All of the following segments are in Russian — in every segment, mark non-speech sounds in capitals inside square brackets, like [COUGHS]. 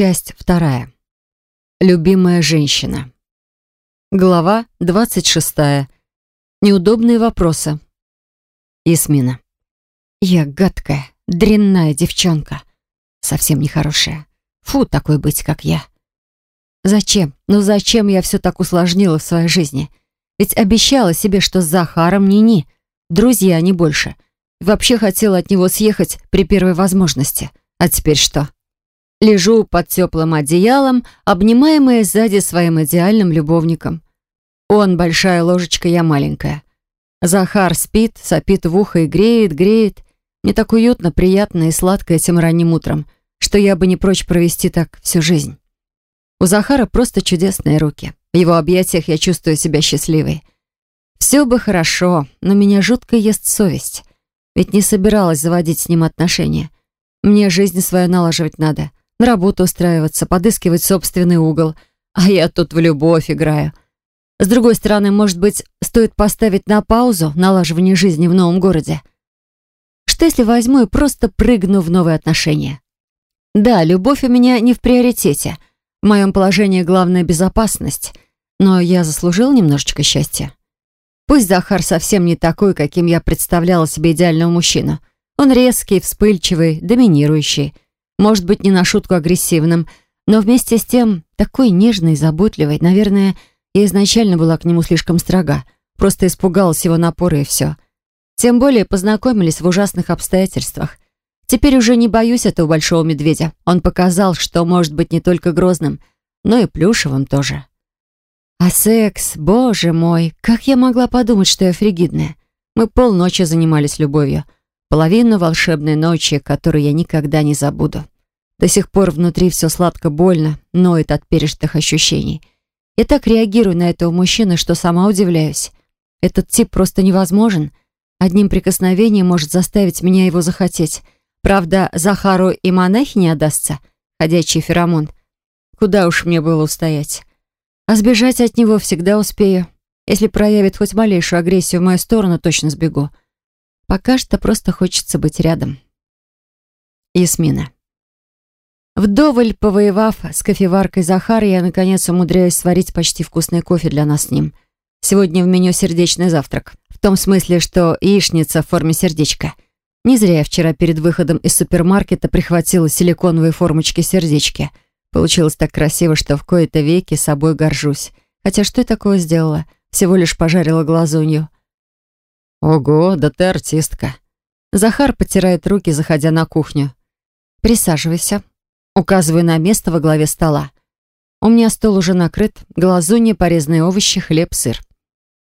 Часть вторая. Любимая женщина. Глава 26. Неудобные вопросы. Ясмина. Я гадкая, дрянная девчонка. Совсем нехорошая. Фу, такой быть, как я. Зачем? Ну зачем я все так усложнила в своей жизни? Ведь обещала себе, что с Захаром ни-ни. Друзья, не больше. Вообще хотела от него съехать при первой возможности. А теперь что? Лежу под теплым одеялом, обнимаемая сзади своим идеальным любовником. Он большая ложечка, я маленькая. Захар спит, сопит в ухо и греет, греет. Мне так уютно, приятно и сладко этим ранним утром, что я бы не прочь провести так всю жизнь. У Захара просто чудесные руки. В его объятиях я чувствую себя счастливой. Все бы хорошо, но меня жутко ест совесть. Ведь не собиралась заводить с ним отношения. Мне жизнь свою налаживать надо на работу устраиваться, подыскивать собственный угол. А я тут в любовь играю. С другой стороны, может быть, стоит поставить на паузу налаживание жизни в новом городе? Что если возьму и просто прыгну в новые отношения? Да, любовь у меня не в приоритете. В моем положении главная безопасность. Но я заслужил немножечко счастья. Пусть Захар совсем не такой, каким я представляла себе идеального мужчину. Он резкий, вспыльчивый, доминирующий – может быть, не на шутку агрессивным, но вместе с тем такой нежной, заботливой. Наверное, я изначально была к нему слишком строга, просто испугалась его напора и все. Тем более познакомились в ужасных обстоятельствах. Теперь уже не боюсь этого большого медведя. Он показал, что может быть не только грозным, но и плюшевым тоже. А секс, боже мой, как я могла подумать, что я фригидная. Мы полночи занимались любовью. Половину волшебной ночи, которую я никогда не забуду. До сих пор внутри все сладко-больно, ноет от пережитых ощущений. Я так реагирую на этого мужчину, что сама удивляюсь. Этот тип просто невозможен. Одним прикосновением может заставить меня его захотеть. Правда, Захару и монахи не отдастся. Ходячий феромон. Куда уж мне было устоять. А сбежать от него всегда успею. Если проявит хоть малейшую агрессию в мою сторону, точно сбегу. Пока что просто хочется быть рядом. Ясмина. Вдоволь повоевав с кофеваркой Захара, я, наконец, умудряюсь сварить почти вкусный кофе для нас с ним. Сегодня в меню сердечный завтрак. В том смысле, что яичница в форме сердечка. Не зря я вчера перед выходом из супермаркета прихватила силиконовые формочки-сердечки. Получилось так красиво, что в кои-то веки собой горжусь. Хотя что я такое сделала? Всего лишь пожарила глазунью. «Ого, да ты артистка!» Захар потирает руки, заходя на кухню. «Присаживайся», указываю на место во главе стола. У меня стол уже накрыт, глазунья, порезанные овощи, хлеб, сыр.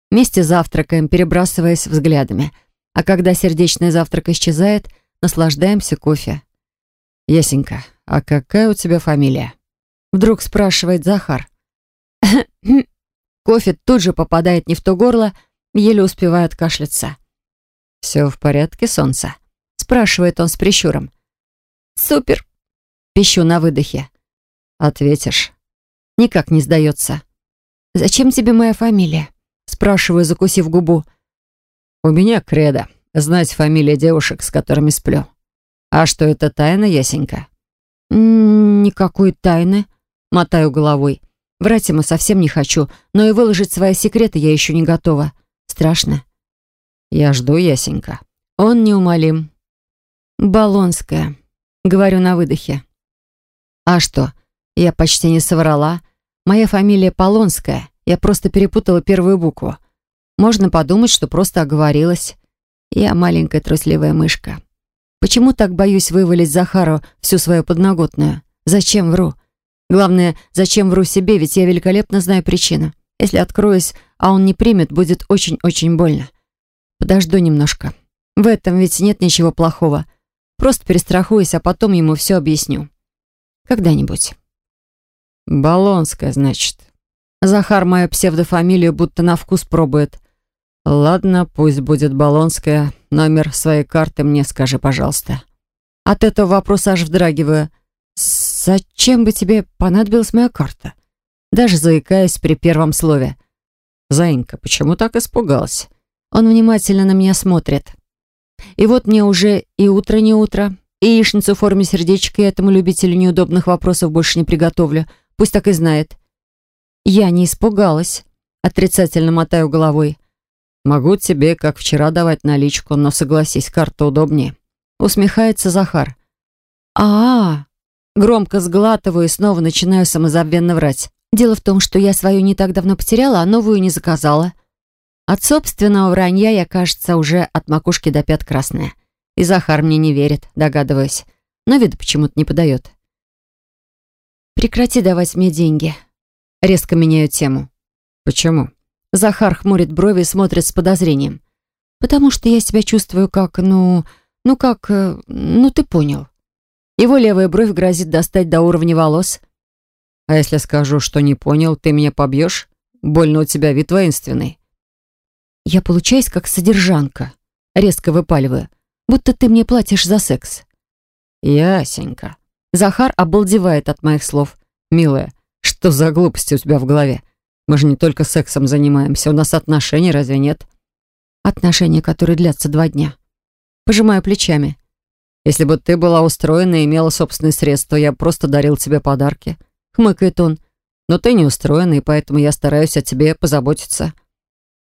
Вместе завтракаем, перебрасываясь взглядами. А когда сердечный завтрак исчезает, наслаждаемся кофе. «Ясенька, а какая у тебя фамилия?» Вдруг спрашивает Захар. [COUGHS] Кофе тут же попадает не в то горло, еле успеваю откашляться. «Все в порядке, солнце?» — спрашивает он с прищуром. «Супер!» — пищу на выдохе. «Ответишь?» Никак не сдается. «Зачем тебе моя фамилия?» — спрашиваю, закусив губу. «У меня кредо. Знать фамилии девушек, с которыми сплю. А что это тайна, Ясенька?» «Никакой тайны», — мотаю головой. Врать ему совсем не хочу, но и выложить свои секреты я еще не готова. Страшно. Я жду, Ясенька. Он неумолим. Болонская. Говорю на выдохе. А что? Я почти не соврала. Моя фамилия Полонская. Я просто перепутала первую букву. Можно подумать, что просто оговорилась. Я маленькая трусливая мышка. Почему так боюсь вывалить Захару всю свою подноготную? Зачем вру? Главное, зачем вру себе, ведь я великолепно знаю причину. Если откроюсь, а он не примет, будет очень-очень больно. Подожду немножко. В этом ведь нет ничего плохого. Просто перестрахуюсь, а потом ему все объясню. Когда-нибудь. Болонская, значит. Захар мою псевдофамилию будто на вкус пробует. Ладно, пусть будет Болонская. Номер своей карты мне скажи, пожалуйста. От этого вопроса аж вздрагиваю. Зачем бы тебе понадобилась моя карта? даже заикаясь при первом слове. «Заинька, почему так испугалась?» Он внимательно на меня смотрит. И вот мне уже и утро не утро, яичницу в форме сердечка я этому любителю неудобных вопросов больше не приготовлю. Пусть так и знает. Я не испугалась. Отрицательно мотаю головой. Могу тебе, как вчера, давать наличку, но согласись, карта удобнее. Усмехается Захар. а, -а, -а. Громко сглатываю и снова начинаю самозабвенно врать. Дело в том, что я свою не так давно потеряла, а новую не заказала. От собственного вранья я, кажется, уже от макушки до пят красная. И Захар мне не верит, догадываюсь. Но вида почему-то не подает. «Прекрати давать мне деньги». Резко меняю тему. «Почему?» Захар хмурит брови и смотрит с подозрением. «Потому что я себя чувствую как, ну... Ну как... Э, ну ты понял». Его левая бровь грозит достать до уровня волос. «А если скажу, что не понял, ты меня побьешь? Больно у тебя вид воинственный». Я получаюсь как содержанка. Резко выпаливаю. Будто ты мне платишь за секс. Ясенька. Захар обалдевает от моих слов. Милая, что за глупости у тебя в голове? Мы же не только сексом занимаемся, у нас отношения разве нет? Отношения, которые длятся два дня. Пожимаю плечами. Если бы ты была устроена и имела собственные средства, я просто дарил тебе подарки. Хмыкает он. Но ты не устроена, и поэтому я стараюсь о тебе позаботиться.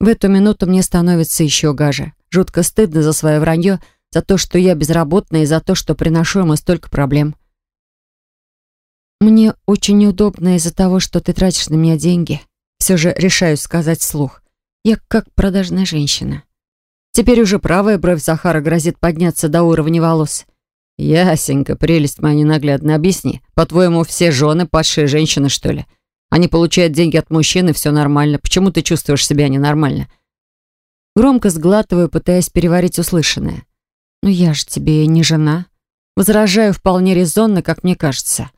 В эту минуту мне становится еще гаже. Жутко стыдно за свое вранье, за то, что я безработная, и за то, что приношу ему столько проблем. Мне очень неудобно из-за того, что ты тратишь на меня деньги. Все же решаю сказать вслух. Я как продажная женщина. Теперь уже правая бровь Захара грозит подняться до уровня волос. «Ясенька, прелесть моя ненаглядная, объясни. По-твоему, все жены падшие женщины, что ли? Они получают деньги от мужчины, все нормально. Почему ты чувствуешь себя ненормально?» Громко сглатываю, пытаясь переварить услышанное. «Ну я же тебе не жена». Возражаю вполне резонно, как мне кажется.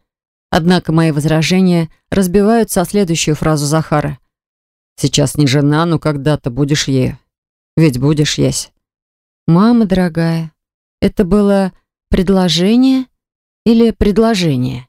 Однако мои возражения разбиваются о следующую фразу Захара. «Сейчас не жена, но когда-то будешь ею. Ведь будешь есть. Мама дорогая, это было предложение или предложение?